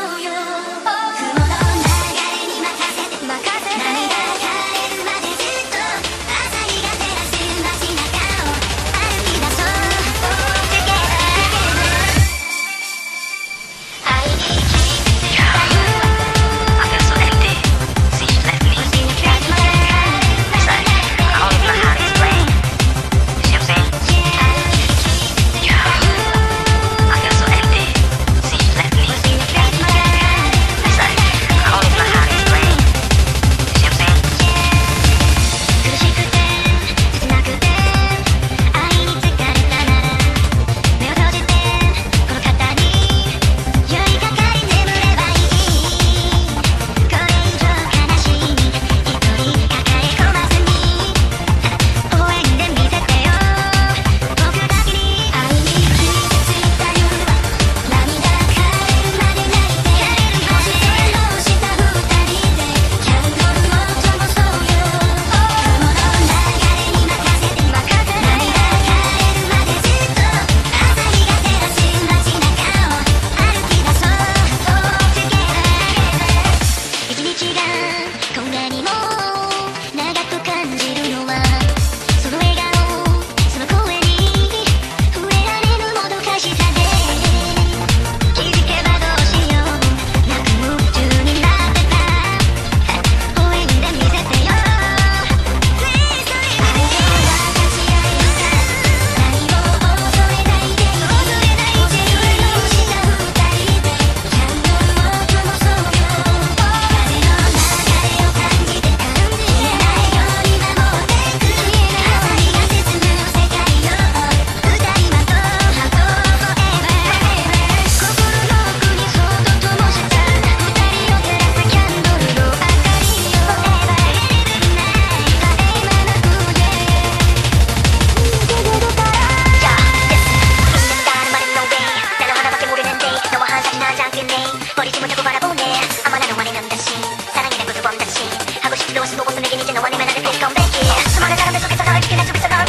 know you.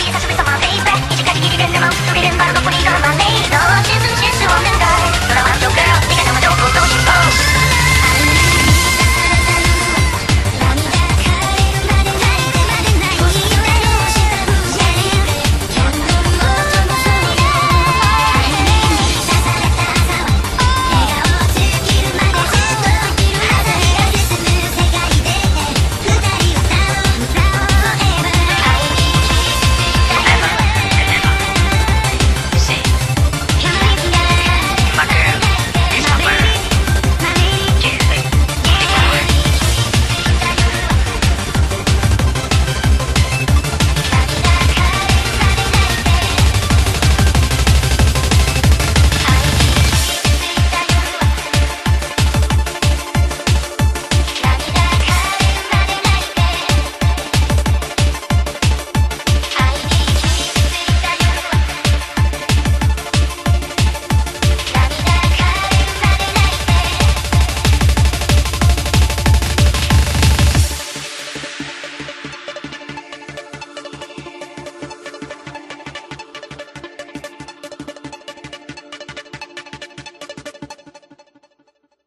他是被造